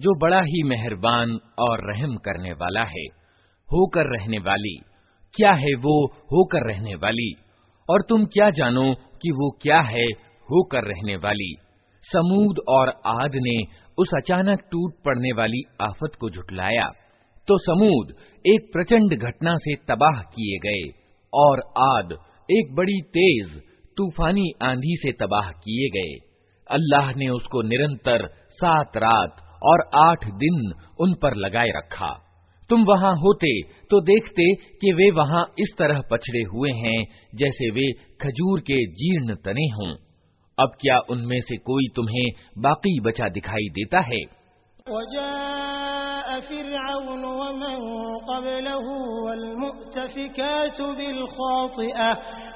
जो बड़ा ही मेहरबान और रहम करने वाला है, होकर रहने वाली। क्या है वो होकर रहने वाली? और तुम क्या जानो कि वो क्या है होकर रहने वाली? समूद और आद ने उस अचानक टूट पड़ने वाली आफत को झुटलाया तो समूद एक प्रचंड घटना से तबाह किए गए, और आद एक बड़ी तेज, तूफानी आंधी से तबाह किए गए। अल्लाह ने उसको निरंतर सात रात और आठ दिन उन पर लगाए रखा तुम वहां होते तो देखते कि वे वहां इस तरह पछड़े हुए हैं जैसे वे खजूर के जीर्ण तने हों अब क्या उनमें से कोई तुम्हें बाकी बचा दिखाई देता है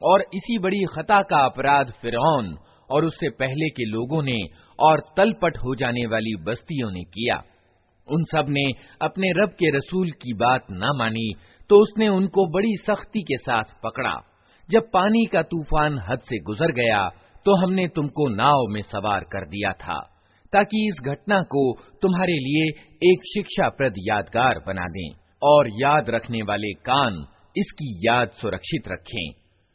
और इसी बड़ी खता का अपराध फिरौन और उससे पहले के लोगों ने और तलपट हो जाने वाली बस्तियों ने किया उन सब ने अपने रब के रसूल की बात न मानी तो उसने उनको बड़ी सख्ती के साथ पकड़ा। जब पानी का तूफ़ान हद से गुजर गया तो हमने तुमको नाव में सवार कर दिया था, ताकि इस घटना को तुम्हारे लिए एक शिक्षाप्रद यादगार बना दें और याद रखने वाले कान इसकी याद सुरक्षित रखें।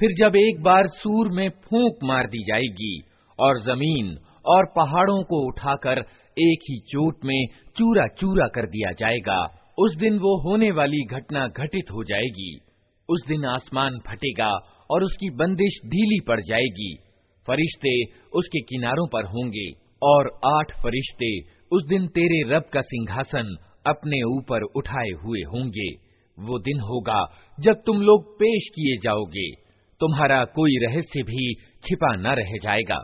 फिर जब एक बार सूर में फूंक मार दी जाएगी और जमीन और पहाड़ों को उठाकर एक ही चोट में चूरा चूरा कर दिया जाएगा उस दिन वो होने वाली घटना घटित हो जाएगी। उस दिन आसमान फटेगा और उसकी बंदिश ढीली पड़ जाएगी। फरिश्ते उसके किनारों पर होंगे और आठ फरिश्ते उस दिन तेरे रब का सिंहासन अपने ऊपर उठाए हुए होंगे। वो दिन होगा जब तुम लोग पेश किए जाओगे। तुम्हारा कोई रहस्य भी छिपा न रह जाएगा।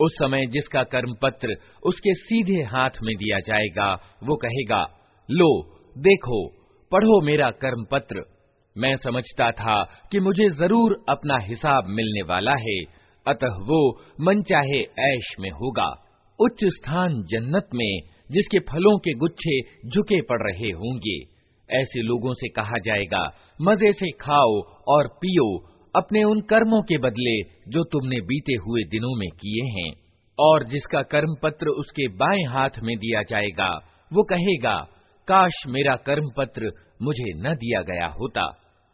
उस समय जिसका कर्म पत्र उसके सीधे हाथ में दिया जाएगा, वो कहेगा, लो, देखो, पढ़ो मेरा कर्म पत्र मैं समझता था कि मुझे ज़रूर अपना हिसाब मिलने वाला है, अतः वो मन चाहे ऐश में होगा। उच्च स्थान जन्नत में जिसके फलों के गुच्छे झुके पड़ रहे होंगे, ऐसे लोगों से कहा जाएगा, मज़े से खाओ और पियो अपने उन कर्मों के बदले जो तुमने बीते हुए दिनों में किए हैं, और जिसका कर्म पत्र उसके बाएँ हाथ में दिया जाएगा, वो कहेगा, काश मेरा कर्म पत्र मुझे न दिया गया होता,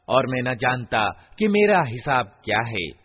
और मैं न जानता कि मेरा हिसाब क्या है।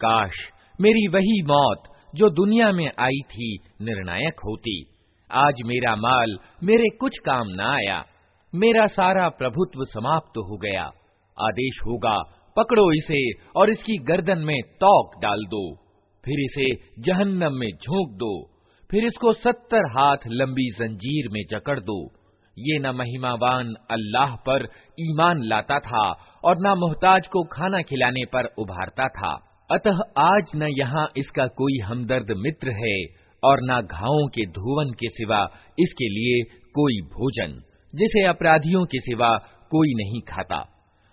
काश मेरी वही मौत जो दुनिया में आई थी निर्णायक होती आज मेरा माल मेरे कुछ काम न आया मेरा सारा प्रभुत्व समाप्त तो हो गया। आदेश होगा, पकड़ो इसे और इसकी गर्दन में तौक डाल दो। फिर इसे जहन्नम में झोंक दो। फिर इसको सत्तर हाथ लंबी जंजीर में जकड़ दो। ये न महिमावान अल्लाह पर ईमान लाता था और न मोहताज को खाना खिलाने पर उभारता था। अतः आज न यहाँ इसका कोई हमदर्द मित्र है और न घावों के धुवन के सिवा इसके लिए कोई भोजन। जिसे अपराधियों के सिवा कोई नहीं खाता।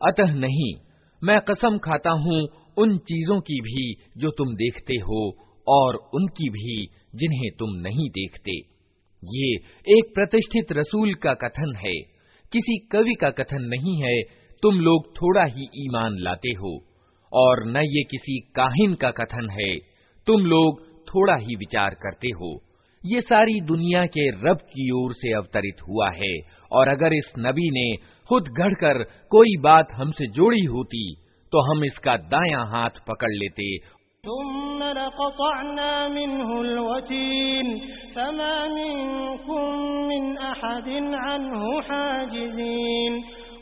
अतः नहीं मैं कसम खाता हूँ उन चीजों की भी जो तुम देखते हो और उनकी भी जिन्हें तुम नहीं देखते ये एक प्रतिष्ठित रसूल का कथन है किसी कवि का कथन नहीं है तुम लोग थोड़ा ही ईमान लाते हो और न ये किसी काहिन का कथन है। तुम लोग थोड़ा ही विचार करते हो। ये सारी दुनिया के रब की ओर से अवतरित हुआ है और अगर इस नबी ने खुद घड़कर कोई बात हमसे जोड़ी होती तो हम इसका दायां हाथ पकड़ लेते।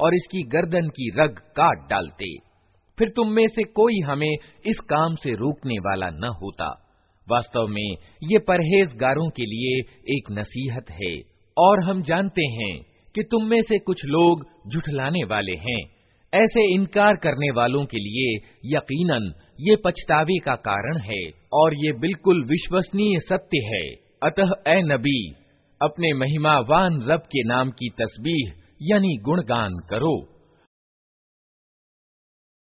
और इसकी गर्दन की रग काट डालते। फिर तुम में से कोई हमें इस काम से रोकने वाला न होता। वास्तव में ये परहेजगारों के लिए एक नसीहत है। और हम जानते हैं कि तुम में से कुछ लोग झुठलाने वाले हैं। ऐसे इनकार करने वालों के लिए यकीनन ये पछतावे का कारण है और ये बिल्कुल विश्वसनीय सत्य है। अतः, ए नबी, अपने महिमावान रब के नाम की तस्बीह यानी गुणगान करो।